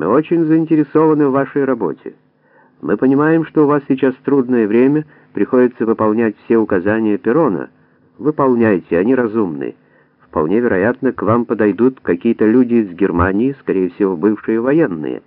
Мы очень заинтересованы в вашей работе. Мы понимаем, что у вас сейчас трудное время, приходится выполнять все указания Перона. Выполняйте, они разумны. Вполне вероятно, к вам подойдут какие-то люди из Германии, скорее всего, бывшие военные.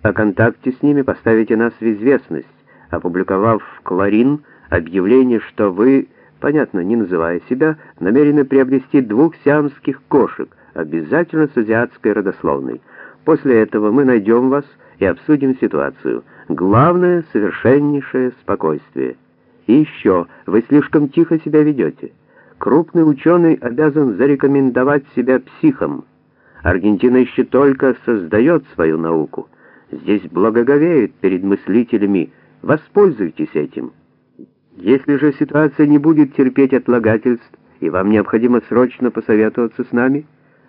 О контакте с ними поставите нас в известность, опубликовав в «Кларин» объявление, что вы, понятно, не называя себя, намерены приобрести двух сиамских кошек, обязательно с азиатской родословной. После этого мы найдем вас и обсудим ситуацию. Главное — совершеннейшее спокойствие. И еще, вы слишком тихо себя ведете. Крупный ученый обязан зарекомендовать себя психом. Аргентина еще только создает свою науку. Здесь благоговеют перед мыслителями. Воспользуйтесь этим. Если же ситуация не будет терпеть отлагательств, и вам необходимо срочно посоветоваться с нами,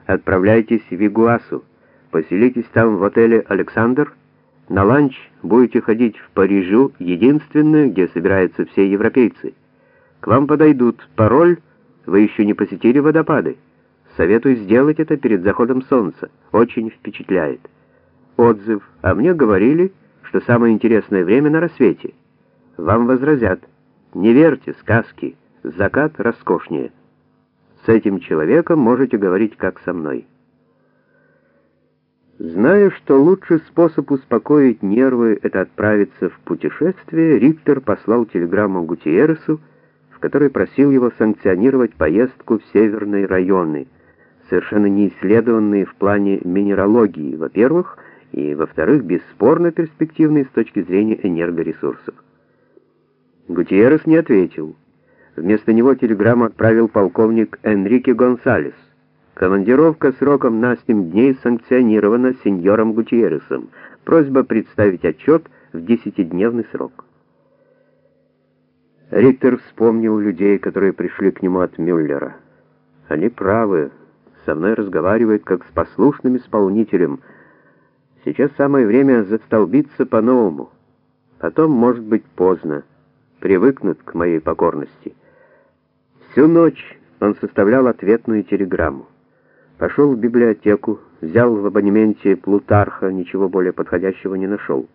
отправляйтесь в Игуасу. Поселитесь там в отеле «Александр». На ланч будете ходить в Парижу, единственное, где собираются все европейцы. К вам подойдут. Пароль «Вы еще не посетили водопады». Советую сделать это перед заходом солнца. Очень впечатляет. Отзыв. А мне говорили, что самое интересное время на рассвете. Вам возразят. Не верьте сказки. Закат роскошнее. С этим человеком можете говорить как со мной. Зная, что лучший способ успокоить нервы — это отправиться в путешествие, Риктор послал телеграмму Гутиересу, в которой просил его санкционировать поездку в северные районы, совершенно не исследованные в плане минералогии, во-первых, и, во-вторых, бесспорно перспективные с точки зрения энергоресурсов. Гутиерес не ответил. Вместо него телеграмму отправил полковник Энрике Гонсалес. Командировка сроком на 7 дней санкционирована сеньором Гутьерресом. Просьба представить отчет в десятидневный срок. Риктор вспомнил людей, которые пришли к нему от Мюллера. Они правы, со мной разговаривают как с послушным исполнителем. Сейчас самое время застолбиться по-новому. Потом, может быть, поздно. Привыкнут к моей покорности. Всю ночь он составлял ответную телеграмму. Пошел в библиотеку, взял в абонементе Плутарха, ничего более подходящего не нашел.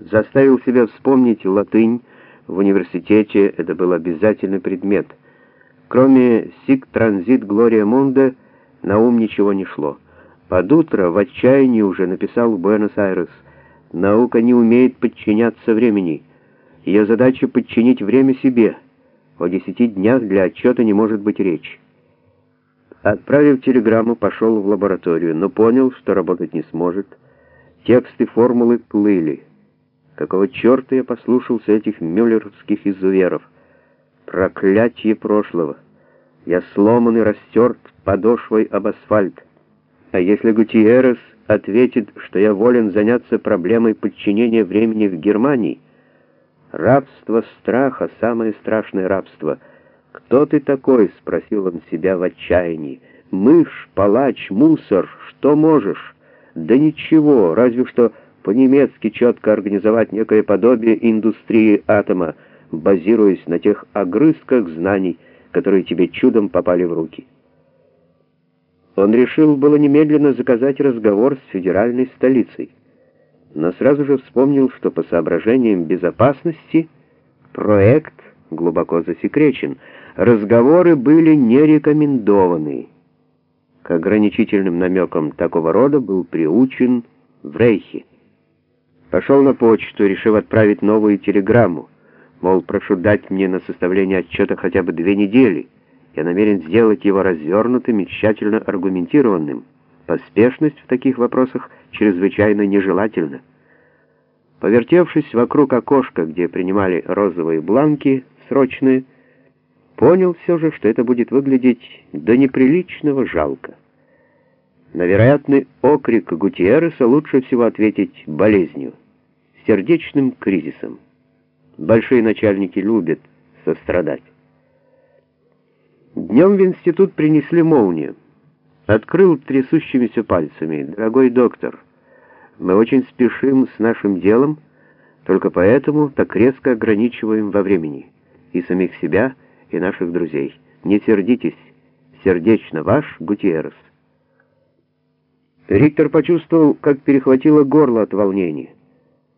Заставил себя вспомнить латынь, в университете это был обязательный предмет. Кроме «Сик транзит Глория Мунде» на ум ничего не шло. Под утро в отчаянии уже написал в Буэнос-Айрес «Наука не умеет подчиняться времени. Ее задача — подчинить время себе. О десяти днях для отчета не может быть речи». Отправив телеграмму, пошел в лабораторию, но понял, что работать не сможет. Тексты формулы плыли. Какого черта я послушался этих мюллеровских изуверов? Проклятие прошлого! Я сломан и растерт подошвой об асфальт. А если Гутиерес ответит, что я волен заняться проблемой подчинения времени в Германии, рабство страха, самое страшное рабство — «Кто ты такой?» — спросил он себя в отчаянии. «Мышь, палач, мусор, что можешь?» «Да ничего, разве что по-немецки четко организовать некое подобие индустрии атома, базируясь на тех огрызках знаний, которые тебе чудом попали в руки». Он решил было немедленно заказать разговор с федеральной столицей, но сразу же вспомнил, что по соображениям безопасности проект глубоко засекречен — разговоры были не рекомендованы. К ограничительным намекам такого рода был приучен в Рейхе. Пошел на почту, решив отправить новую телеграмму. Мол, прошу дать мне на составление отчета хотя бы две недели. Я намерен сделать его развернутым и тщательно аргументированным. Поспешность в таких вопросах чрезвычайно нежелательна. Повертевшись вокруг окошка, где принимали розовые бланки, срочные, понял все же, что это будет выглядеть до неприличного жалко. На вероятный окрик Гутиереса лучше всего ответить болезнью, сердечным кризисом. Большие начальники любят сострадать. Днем в институт принесли молнию. Открыл трясущимися пальцами. «Дорогой доктор, мы очень спешим с нашим делом, только поэтому так резко ограничиваем во времени. И самих себя, и наших друзей. Не сердитесь. Сердечно ваш Гутиеррес. Рихтер почувствовал, как перехватило горло от волнения.